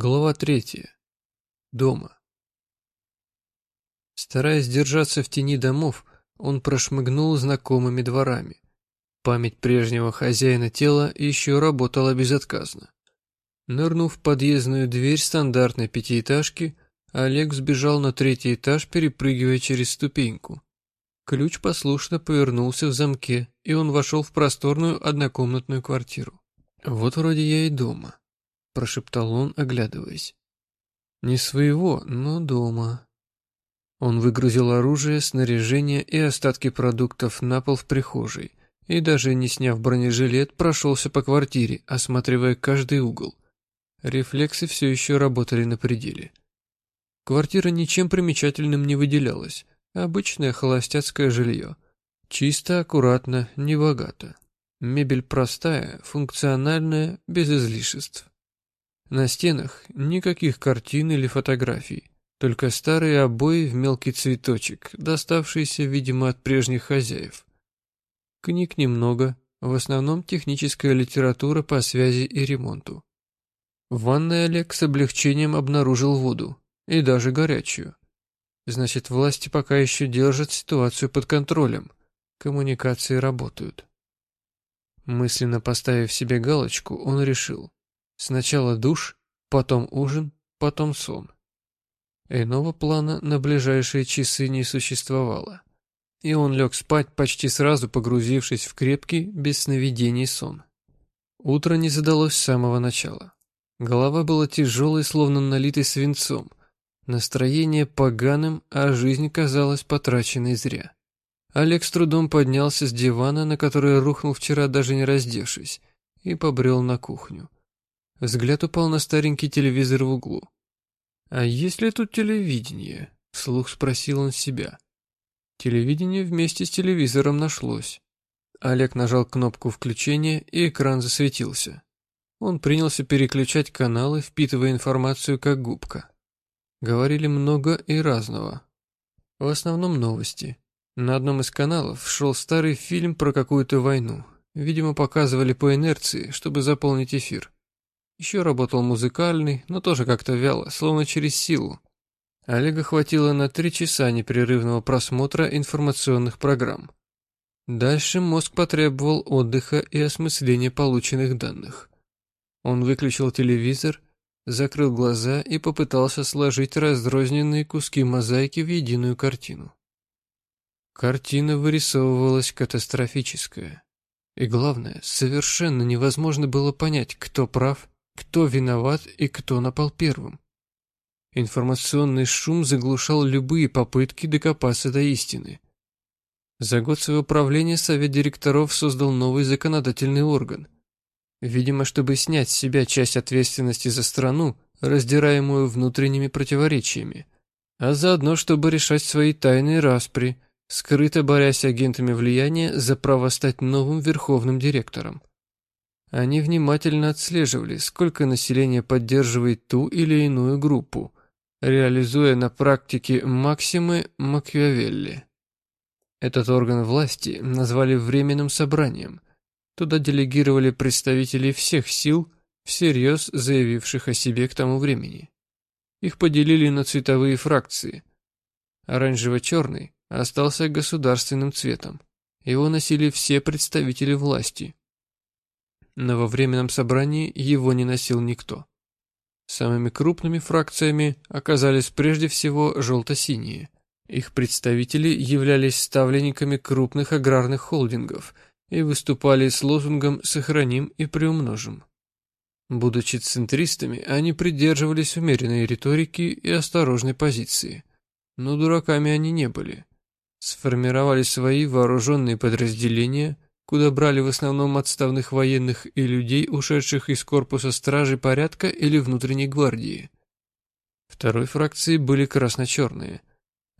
Глава третья. Дома. Стараясь держаться в тени домов, он прошмыгнул знакомыми дворами. Память прежнего хозяина тела еще работала безотказно. Нырнув в подъездную дверь стандартной пятиэтажки, Олег сбежал на третий этаж, перепрыгивая через ступеньку. Ключ послушно повернулся в замке, и он вошел в просторную однокомнатную квартиру. Вот вроде я и дома прошептал он, оглядываясь. Не своего, но дома. Он выгрузил оружие, снаряжение и остатки продуктов на пол в прихожей и даже не сняв бронежилет, прошелся по квартире, осматривая каждый угол. Рефлексы все еще работали на пределе. Квартира ничем примечательным не выделялась. Обычное холостяцкое жилье. Чисто, аккуратно, небогато. Мебель простая, функциональная, без излишеств. На стенах никаких картин или фотографий, только старые обои в мелкий цветочек, доставшиеся, видимо, от прежних хозяев. Книг немного, в основном техническая литература по связи и ремонту. В ванной Олег с облегчением обнаружил воду, и даже горячую. Значит, власти пока еще держат ситуацию под контролем, коммуникации работают. Мысленно поставив себе галочку, он решил, Сначала душ, потом ужин, потом сон. Иного плана на ближайшие часы не существовало. И он лег спать, почти сразу погрузившись в крепкий, без сновидений сон. Утро не задалось с самого начала. Голова была тяжелой, словно налитой свинцом. Настроение поганым, а жизнь казалась потраченной зря. Олег с трудом поднялся с дивана, на который рухнул вчера, даже не раздевшись, и побрел на кухню. Взгляд упал на старенький телевизор в углу. «А есть ли тут телевидение?» — вслух спросил он себя. Телевидение вместе с телевизором нашлось. Олег нажал кнопку включения, и экран засветился. Он принялся переключать каналы, впитывая информацию как губка. Говорили много и разного. В основном новости. На одном из каналов шел старый фильм про какую-то войну. Видимо, показывали по инерции, чтобы заполнить эфир. Еще работал музыкальный, но тоже как-то вяло, словно через силу. Олега хватило на три часа непрерывного просмотра информационных программ. Дальше мозг потребовал отдыха и осмысления полученных данных. Он выключил телевизор, закрыл глаза и попытался сложить разрозненные куски мозаики в единую картину. Картина вырисовывалась катастрофическая. И главное, совершенно невозможно было понять, кто прав, кто виноват и кто напал первым. Информационный шум заглушал любые попытки докопаться до истины. За год своего правления Совет директоров создал новый законодательный орган. Видимо, чтобы снять с себя часть ответственности за страну, раздираемую внутренними противоречиями, а заодно, чтобы решать свои тайные распри, скрыто борясь с агентами влияния за право стать новым верховным директором. Они внимательно отслеживали, сколько населения поддерживает ту или иную группу, реализуя на практике максимы Макиавелли. Этот орган власти назвали Временным собранием. Туда делегировали представителей всех сил, всерьез заявивших о себе к тому времени. Их поделили на цветовые фракции. Оранжево-черный остался государственным цветом. Его носили все представители власти, но во временном собрании его не носил никто. Самыми крупными фракциями оказались прежде всего желто-синие. Их представители являлись ставленниками крупных аграрных холдингов и выступали с лозунгом «сохраним и приумножим». Будучи центристами, они придерживались умеренной риторики и осторожной позиции. Но дураками они не были. Сформировали свои вооруженные подразделения – куда брали в основном отставных военных и людей, ушедших из корпуса стражи порядка или внутренней гвардии. Второй фракции были красно-черные.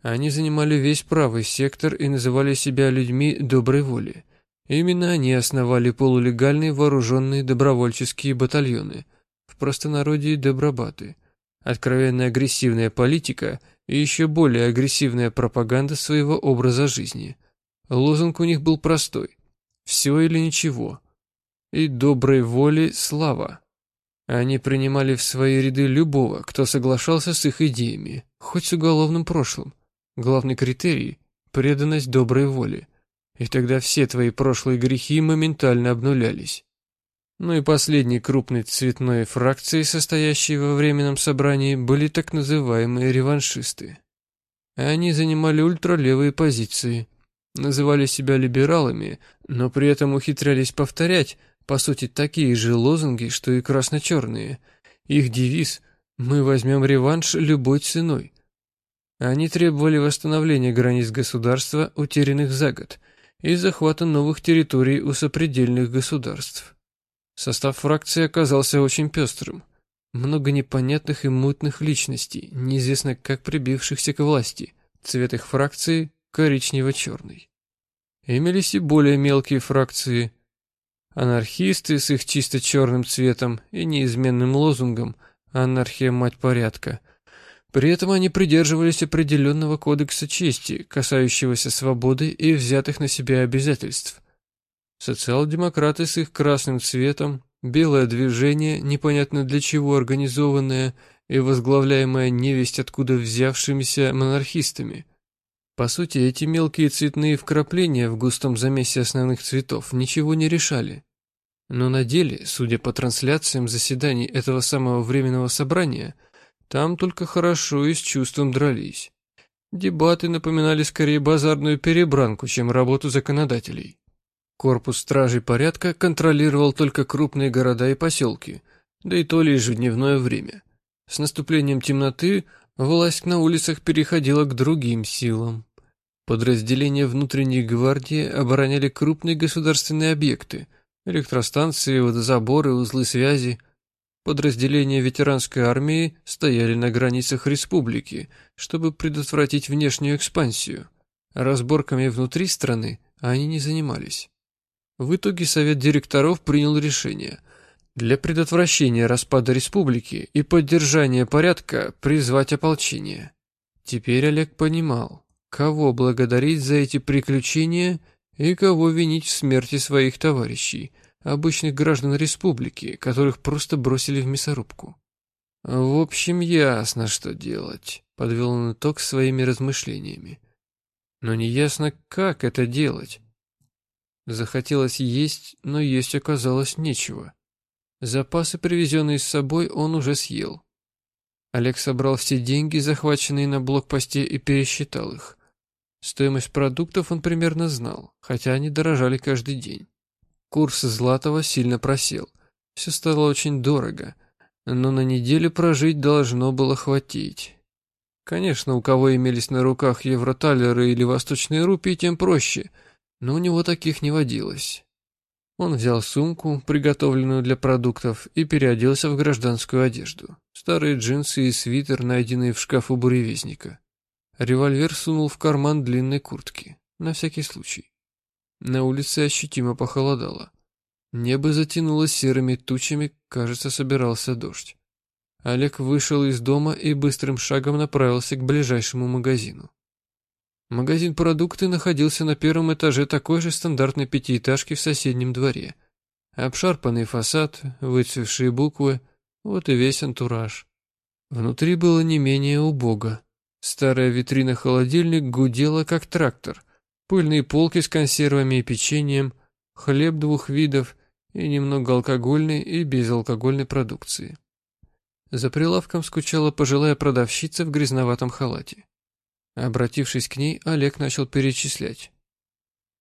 Они занимали весь правый сектор и называли себя людьми доброй воли. Именно они основали полулегальные вооруженные добровольческие батальоны, в простонародье добробаты. Откровенно агрессивная политика и еще более агрессивная пропаганда своего образа жизни. Лозунг у них был простой все или ничего. И доброй воли слава. Они принимали в свои ряды любого, кто соглашался с их идеями, хоть с уголовным прошлым. Главный критерий – преданность доброй воле. И тогда все твои прошлые грехи моментально обнулялись. Ну и последней крупной цветной фракцией, состоящей во временном собрании, были так называемые реваншисты. Они занимали ультралевые позиции, называли себя либералами, но при этом ухитрялись повторять – по сути, такие же лозунги, что и красно-черные. Их девиз «Мы возьмем реванш любой ценой». Они требовали восстановления границ государства, утерянных за год, и захвата новых территорий у сопредельных государств. Состав фракции оказался очень пестрым. Много непонятных и мутных личностей, неизвестно как прибившихся к власти. Цвет их фракции – коричнево-черный. Имелись и более мелкие фракции, Анархисты с их чисто черным цветом и неизменным лозунгом «Анархия – мать порядка». При этом они придерживались определенного кодекса чести, касающегося свободы и взятых на себя обязательств. Социал-демократы с их красным цветом, белое движение, непонятно для чего организованное и возглавляемое невесть откуда взявшимися монархистами. По сути, эти мелкие цветные вкрапления в густом замесе основных цветов ничего не решали. Но на деле, судя по трансляциям заседаний этого самого временного собрания, там только хорошо и с чувством дрались. Дебаты напоминали скорее базарную перебранку, чем работу законодателей. Корпус стражей порядка контролировал только крупные города и поселки, да и то в дневное время. С наступлением темноты власть на улицах переходила к другим силам. Подразделения внутренней гвардии обороняли крупные государственные объекты – Электростанции, водозаборы, узлы связи. Подразделения ветеранской армии стояли на границах республики, чтобы предотвратить внешнюю экспансию. Разборками внутри страны они не занимались. В итоге совет директоров принял решение для предотвращения распада республики и поддержания порядка призвать ополчение. Теперь Олег понимал, кого благодарить за эти приключения и кого винить в смерти своих товарищей, обычных граждан республики, которых просто бросили в мясорубку. В общем, ясно, что делать, подвел он итог своими размышлениями. Но неясно, как это делать. Захотелось есть, но есть оказалось нечего. Запасы, привезенные с собой, он уже съел. Олег собрал все деньги, захваченные на блокпосте, и пересчитал их. Стоимость продуктов он примерно знал, хотя они дорожали каждый день. Курс Златого сильно просел. Все стало очень дорого, но на неделю прожить должно было хватить. Конечно, у кого имелись на руках евроталеры или восточные рупии, тем проще, но у него таких не водилось. Он взял сумку, приготовленную для продуктов, и переоделся в гражданскую одежду. Старые джинсы и свитер, найденные в шкафу буревестника. Револьвер сунул в карман длинной куртки, на всякий случай. На улице ощутимо похолодало. Небо затянулось серыми тучами, кажется, собирался дождь. Олег вышел из дома и быстрым шагом направился к ближайшему магазину. Магазин «Продукты» находился на первом этаже такой же стандартной пятиэтажки в соседнем дворе. Обшарпанный фасад, выцвевшие буквы, вот и весь антураж. Внутри было не менее убого. Старая витрина-холодильник гудела, как трактор. Пыльные полки с консервами и печеньем, хлеб двух видов и немного алкогольной и безалкогольной продукции. За прилавком скучала пожилая продавщица в грязноватом халате. Обратившись к ней, Олег начал перечислять.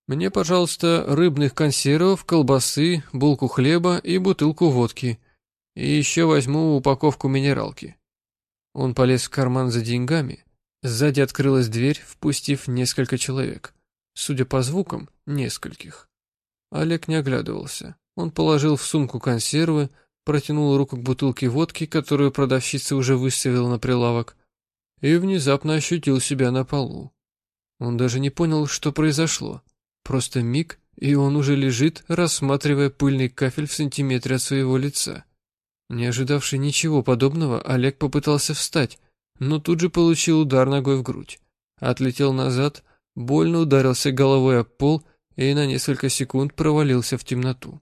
«Мне, пожалуйста, рыбных консервов, колбасы, булку хлеба и бутылку водки. И еще возьму упаковку минералки». Он полез в карман за деньгами, Сзади открылась дверь, впустив несколько человек. Судя по звукам, нескольких. Олег не оглядывался. Он положил в сумку консервы, протянул руку к бутылке водки, которую продавщица уже выставила на прилавок, и внезапно ощутил себя на полу. Он даже не понял, что произошло. Просто миг, и он уже лежит, рассматривая пыльный кафель в сантиметре от своего лица. Не ожидавший ничего подобного, Олег попытался встать, но тут же получил удар ногой в грудь. Отлетел назад, больно ударился головой об пол и на несколько секунд провалился в темноту.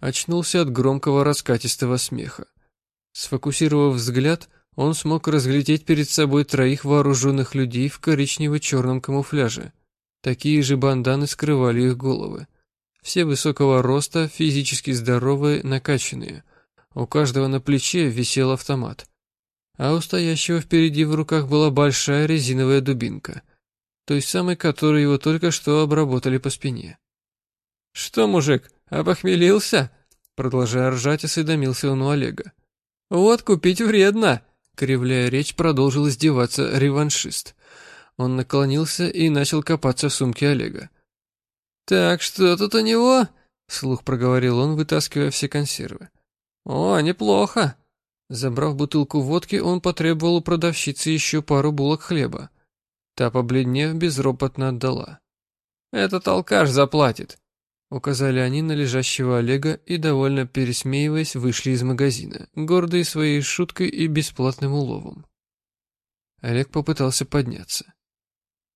Очнулся от громкого раскатистого смеха. Сфокусировав взгляд, он смог разглядеть перед собой троих вооруженных людей в коричнево-черном камуфляже. Такие же банданы скрывали их головы. Все высокого роста, физически здоровые, накачанные. У каждого на плече висел автомат. А у стоящего впереди в руках была большая резиновая дубинка, той самой, которой его только что обработали по спине. «Что, мужик, обохмелился?» Продолжая ржать, осведомился он у Олега. «Вот, купить вредно!» Кривляя речь, продолжил издеваться реваншист. Он наклонился и начал копаться в сумке Олега. «Так, что тут у него?» — вслух проговорил он, вытаскивая все консервы. «О, неплохо!» Забрав бутылку водки, он потребовал у продавщицы еще пару булок хлеба. Та, побледнев, безропотно отдала. «Этот алкаш заплатит», — указали они на лежащего Олега и, довольно пересмеиваясь, вышли из магазина, гордые своей шуткой и бесплатным уловом. Олег попытался подняться.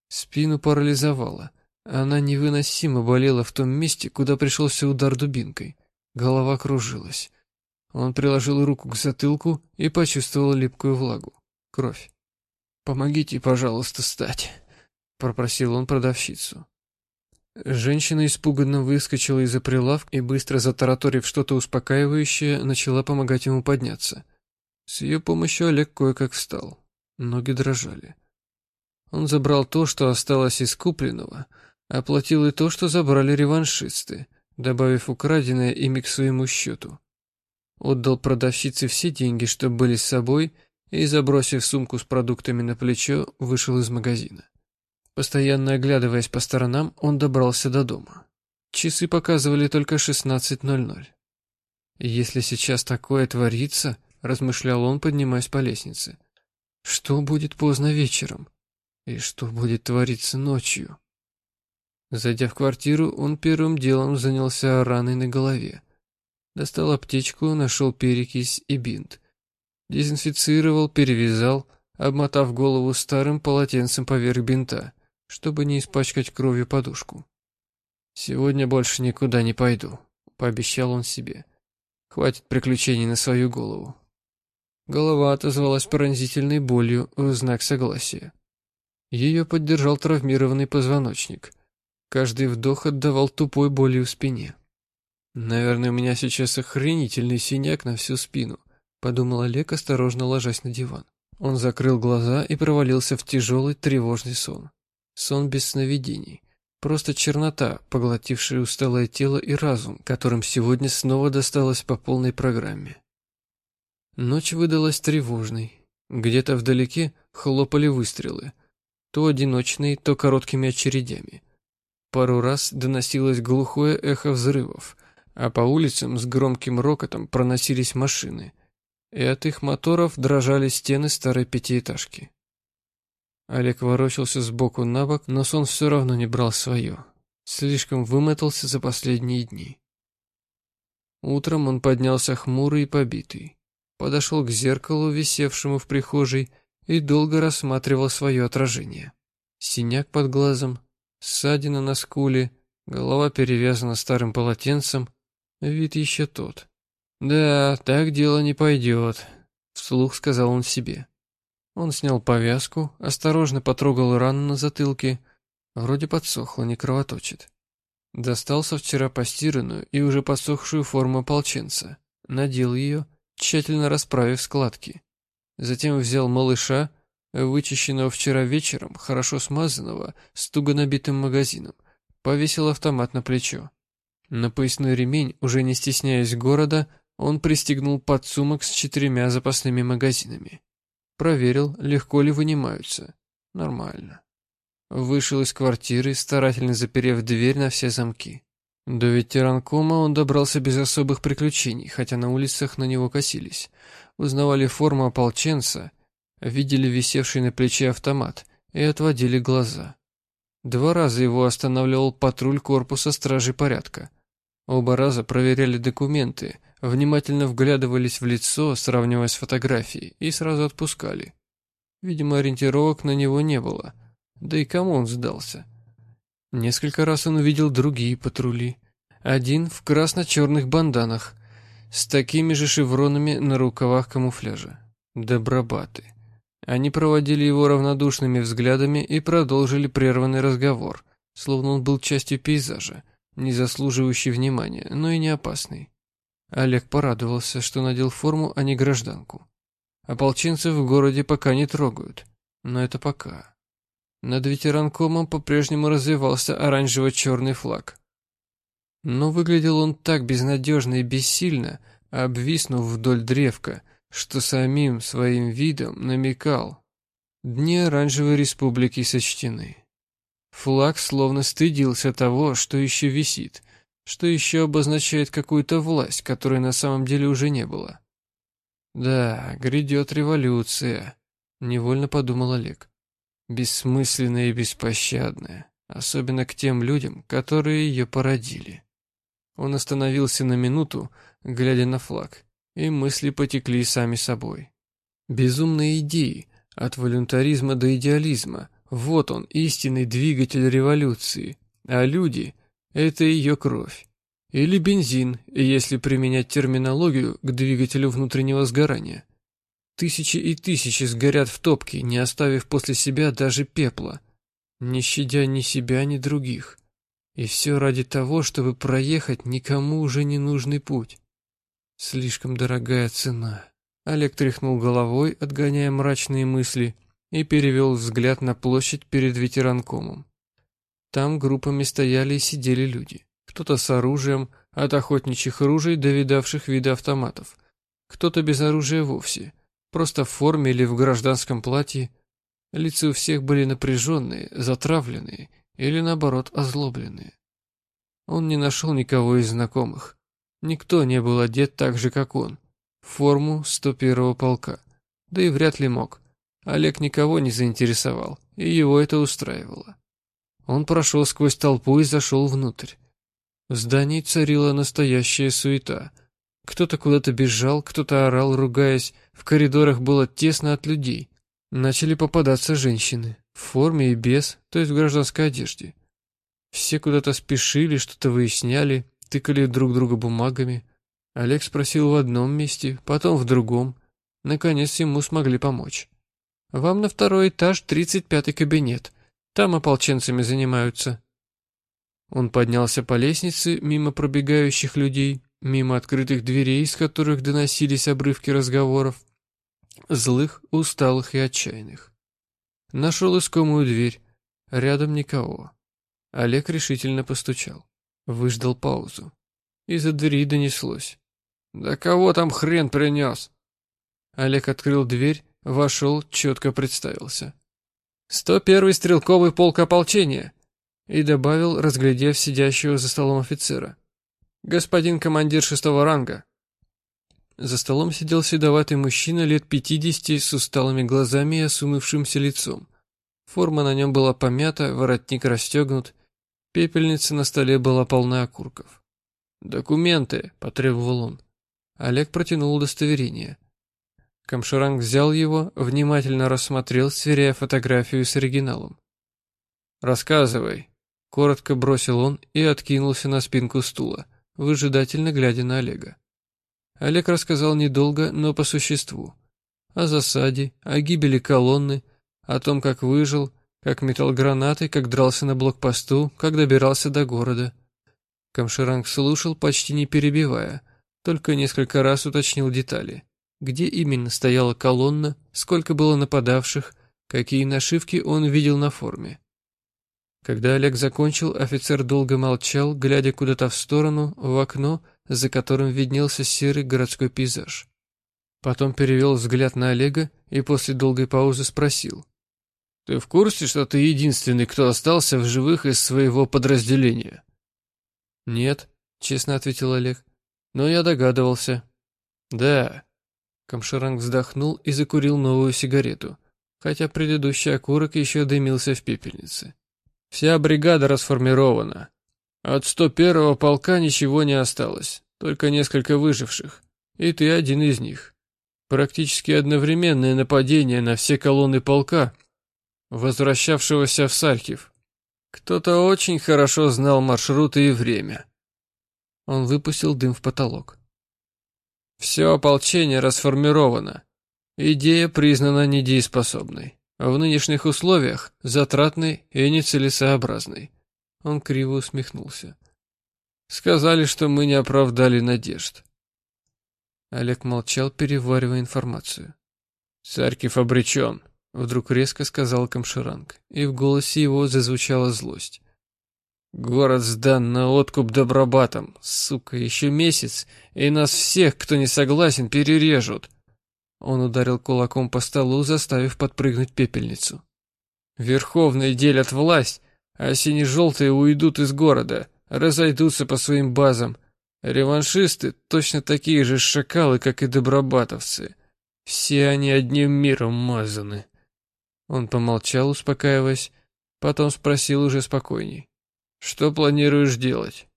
Спину парализовало. Она невыносимо болела в том месте, куда пришелся удар дубинкой. Голова кружилась. Он приложил руку к затылку и почувствовал липкую влагу. Кровь. «Помогите, пожалуйста, встать», — попросил он продавщицу. Женщина испуганно выскочила из-за прилавка и, быстро затараторив что-то успокаивающее, начала помогать ему подняться. С ее помощью Олег кое-как встал. Ноги дрожали. Он забрал то, что осталось из купленного, оплатил и то, что забрали реваншисты, добавив украденное ими к своему счету. Отдал продавщице все деньги, что были с собой, и, забросив сумку с продуктами на плечо, вышел из магазина. Постоянно оглядываясь по сторонам, он добрался до дома. Часы показывали только 16.00. «Если сейчас такое творится», — размышлял он, поднимаясь по лестнице, — «что будет поздно вечером? И что будет твориться ночью?» Зайдя в квартиру, он первым делом занялся раной на голове. Достал аптечку, нашел перекись и бинт. Дезинфицировал, перевязал, обмотав голову старым полотенцем поверх бинта, чтобы не испачкать кровью подушку. «Сегодня больше никуда не пойду», — пообещал он себе. «Хватит приключений на свою голову». Голова отозвалась пронзительной болью в знак согласия. Ее поддержал травмированный позвоночник. Каждый вдох отдавал тупой болью в спине. «Наверное, у меня сейчас охренительный синяк на всю спину», — подумал Олег, осторожно ложась на диван. Он закрыл глаза и провалился в тяжелый тревожный сон. Сон без сновидений. Просто чернота, поглотившая усталое тело и разум, которым сегодня снова досталось по полной программе. Ночь выдалась тревожной. Где-то вдалеке хлопали выстрелы. То одиночные, то короткими очередями. Пару раз доносилось глухое эхо взрывов — а по улицам с громким рокотом проносились машины, и от их моторов дрожали стены старой пятиэтажки. Олег ворочался сбоку на бок, но сон все равно не брал свое. Слишком вымотался за последние дни. Утром он поднялся хмурый и побитый. Подошел к зеркалу, висевшему в прихожей, и долго рассматривал свое отражение. Синяк под глазом, ссадина на скуле, голова перевязана старым полотенцем, Вид еще тот. «Да, так дело не пойдет», — вслух сказал он себе. Он снял повязку, осторожно потрогал рану на затылке. Вроде подсохла, не кровоточит. Достал со вчера постиранную и уже подсохшую форму ополченца. Надел ее, тщательно расправив складки. Затем взял малыша, вычищенного вчера вечером, хорошо смазанного, с туго набитым магазином, повесил автомат на плечо. На поясной ремень, уже не стесняясь города, он пристегнул подсумок с четырьмя запасными магазинами. Проверил, легко ли вынимаются. Нормально. Вышел из квартиры, старательно заперев дверь на все замки. До ветеранкома он добрался без особых приключений, хотя на улицах на него косились. Узнавали форму ополченца, видели висевший на плече автомат и отводили глаза. Два раза его останавливал патруль корпуса стражи порядка. Оба раза проверяли документы, внимательно вглядывались в лицо, сравнивая с фотографией, и сразу отпускали. Видимо, ориентировок на него не было. Да и кому он сдался? Несколько раз он увидел другие патрули. Один в красно-черных банданах. с такими же шевронами на рукавах камуфляжа. Добробаты. Они проводили его равнодушными взглядами и продолжили прерванный разговор, словно он был частью пейзажа, не заслуживающий внимания, но и не опасный. Олег порадовался, что надел форму, а не гражданку. Ополченцев в городе пока не трогают, но это пока. Над ветеранкомом по-прежнему развивался оранжево-черный флаг. Но выглядел он так безнадежно и бессильно, обвиснув вдоль древка, что самим своим видом намекал. Дни Оранжевой Республики сочтены. Флаг словно стыдился того, что еще висит, что еще обозначает какую-то власть, которой на самом деле уже не было. «Да, грядет революция», — невольно подумал Олег. «Бессмысленная и беспощадная, особенно к тем людям, которые ее породили». Он остановился на минуту, глядя на флаг, и мысли потекли сами собой. Безумные идеи, от волюнтаризма до идеализма, вот он, истинный двигатель революции, а люди — это ее кровь. Или бензин, если применять терминологию к двигателю внутреннего сгорания. Тысячи и тысячи сгорят в топке, не оставив после себя даже пепла, не щадя ни себя, ни других. И все ради того, чтобы проехать никому уже не нужный путь. Слишком дорогая цена. Олег тряхнул головой, отгоняя мрачные мысли, и перевел взгляд на площадь перед ветеранкомом. Там группами стояли и сидели люди. Кто-то с оружием, от охотничьих ружей до видавших вида автоматов. Кто-то без оружия вовсе, просто в форме или в гражданском платье. Лица у всех были напряженные, затравленные или, наоборот, озлобленные. Он не нашел никого из знакомых. Никто не был одет так же, как он, в форму 101-го полка. Да и вряд ли мог. Олег никого не заинтересовал, и его это устраивало. Он прошел сквозь толпу и зашел внутрь. В здании царила настоящая суета. Кто-то куда-то бежал, кто-то орал, ругаясь. В коридорах было тесно от людей. Начали попадаться женщины, в форме и без, то есть в гражданской одежде. Все куда-то спешили, что-то выясняли, тыкали друг друга бумагами. Олег спросил в одном месте, потом в другом. Наконец ему смогли помочь. «Вам на второй этаж тридцать пятый кабинет. Там ополченцами занимаются». Он поднялся по лестнице мимо пробегающих людей, мимо открытых дверей, из которых доносились обрывки разговоров. Злых, усталых и отчаянных. Нашел искомую дверь. Рядом никого. Олег решительно постучал. Выждал паузу. Из-за двери донеслось. «Да кого там хрен принес?» Олег открыл дверь, вошел, четко представился. «Сто первый стрелковый полк ополчения!» И добавил, разглядев сидящего за столом офицера. «Господин командир шестого ранга, за столом сидел седоватый мужчина лет пятидесяти с усталыми глазами и осунувшимся лицом. Форма на нем была помята, воротник расстегнут, пепельница на столе была полна окурков. «Документы», — потребовал он. Олег протянул удостоверение. Камшаранг взял его, внимательно рассмотрел, сверяя фотографию с оригиналом. «Рассказывай», — коротко бросил он и откинулся на спинку стула, выжидательно глядя на Олега. Олег рассказал недолго, но по существу. О засаде, о гибели колонны, о том, как выжил, как метал гранаты, как дрался на блокпосту, как добирался до города. Камширанг слушал, почти не перебивая, только несколько раз уточнил детали. Где именно стояла колонна, сколько было нападавших, какие нашивки он видел на форме. Когда Олег закончил, офицер долго молчал, глядя куда-то в сторону, в окно, за которым виднелся серый городской пейзаж. Потом перевел взгляд на Олега и после долгой паузы спросил. «Ты в курсе, что ты единственный, кто остался в живых из своего подразделения?» «Нет», — честно ответил Олег. «Но я догадывался». «Да». Камшаранг вздохнул и закурил новую сигарету, хотя предыдущий окурок еще дымился в пепельнице. «Вся бригада расформирована. От 101-го полка ничего не осталось, только несколько выживших, и ты один из них. Практически одновременное нападение на все колонны полка, возвращавшегося в Сархив. Кто-то очень хорошо знал маршруты и время. Он выпустил дым в потолок. Все ополчение расформировано. Идея признана недееспособной. В нынешних условиях затратной и нецелесообразной. Он криво усмехнулся. Сказали, что мы не оправдали надежд. Олег молчал, переваривая информацию. «Царькив обречен», — вдруг резко сказал Камширанг, и в голосе его зазвучала злость. «Город сдан на откуп добробатом. Сука, еще месяц, и нас всех, кто не согласен, перережут». Он ударил кулаком по столу, заставив подпрыгнуть пепельницу. «Верховные делят власть, а сине-желтые уйдут из города, разойдутся по своим базам. Реваншисты точно такие же шакалы, как и добробатовцы. Все они одним миром мазаны». Он помолчал, успокаиваясь, потом спросил уже спокойней. «Что планируешь делать?»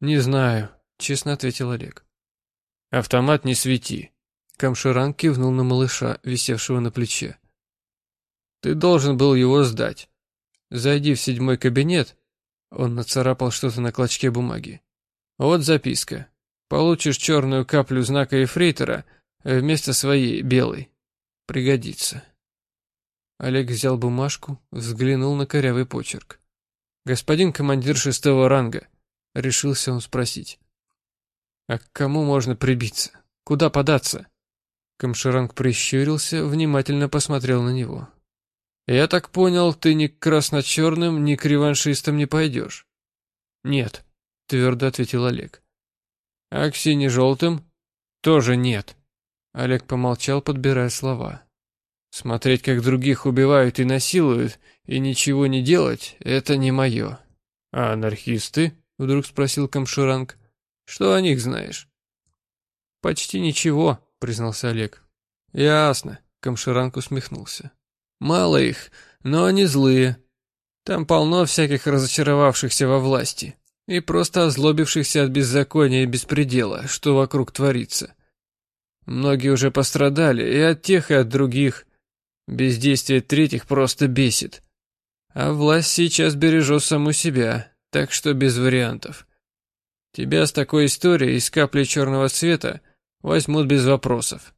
«Не знаю», — честно ответил Олег. «Автомат не свети». Камширан кивнул на малыша, висевшего на плече. «Ты должен был его сдать. Зайди в седьмой кабинет». Он нацарапал что-то на клочке бумаги. «Вот записка. Получишь черную каплю знака эфрейтора вместо своей белой. Пригодится». Олег взял бумажку, взглянул на корявый почерк. «Господин командир шестого ранга», — решился он спросить. «А к кому можно прибиться? Куда податься?» Камширанг прищурился, внимательно посмотрел на него. «Я так понял, ты ни к красно-черным, ни к реваншистам не пойдешь?» «Нет», — твердо ответил Олег. «А к сине-желтым?» «Тоже нет». Олег помолчал, подбирая слова. Смотреть, как других убивают и насилуют, и ничего не делать — это не мое. А анархисты? — вдруг спросил Камширанг. Что о них знаешь? Почти ничего, — признался Олег. Ясно, — Камширанг усмехнулся. Мало их, но они злые. Там полно всяких разочаровавшихся во власти и просто озлобившихся от беззакония и беспредела, что вокруг творится. Многие уже пострадали и от тех, и от других, Бездействие третьих просто бесит. А власть сейчас бережет саму себя, так что без вариантов. Тебя с такой историей из капли черного цвета возьмут без вопросов.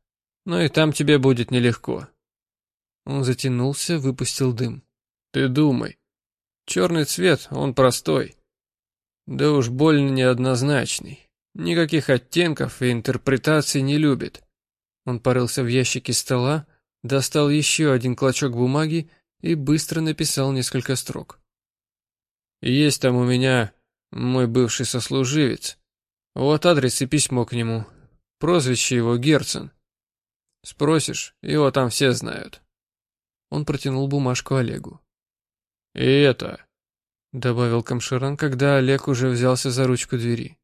Но и там тебе будет нелегко. Он затянулся, выпустил дым. Ты думай. Черный цвет, он простой. Да уж больно неоднозначный. Никаких оттенков и интерпретаций не любит. Он порылся в ящике стола, достал еще один клочок бумаги и быстро написал несколько строк. «Есть там у меня мой бывший сослуживец. Вот адрес и письмо к нему. Прозвище его Герцен. Спросишь, его там все знают». Он протянул бумажку Олегу. «И это...» — добавил Камширан, когда Олег уже взялся за ручку двери.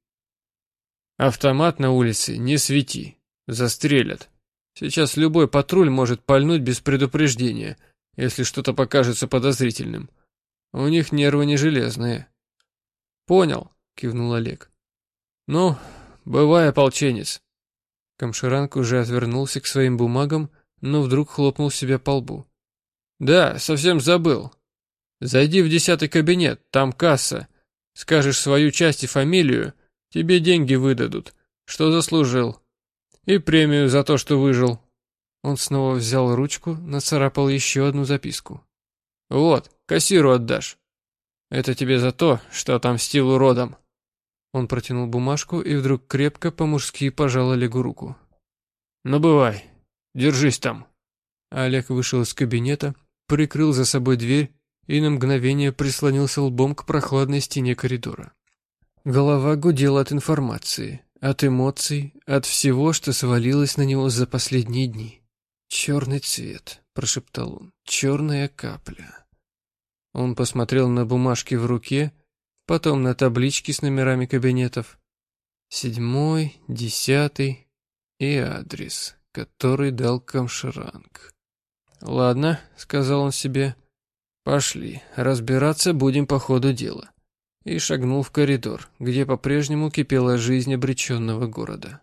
«Автомат на улице не свети, застрелят». Сейчас любой патруль может пальнуть без предупреждения, если что-то покажется подозрительным. У них нервы не железные. Понял, кивнул Олег. Ну, бывай, ополченец. Камширанг уже отвернулся к своим бумагам, но вдруг хлопнул себя по лбу. Да, совсем забыл. Зайди в десятый кабинет, там касса. Скажешь свою часть и фамилию, тебе деньги выдадут. Что заслужил. И премию за то, что выжил. Он снова взял ручку, нацарапал еще одну записку. Вот, кассиру отдашь. Это тебе за то, что отомстил уродом. Он протянул бумажку и вдруг крепко по-мужски пожал Олегу руку. «Ну, бывай. Держись там». Олег вышел из кабинета, прикрыл за собой дверь и на мгновение прислонился лбом к прохладной стене коридора. Голова гудела от информации. От эмоций, от всего, что свалилось на него за последние дни. «Черный цвет», — прошептал он, — «черная капля». Он посмотрел на бумажки в руке, потом на таблички с номерами кабинетов. Седьмой, десятый и адрес, который дал Камширанг. «Ладно», — сказал он себе, — «пошли, разбираться будем по ходу дела» и шагнул в коридор, где по-прежнему кипела жизнь обреченного города.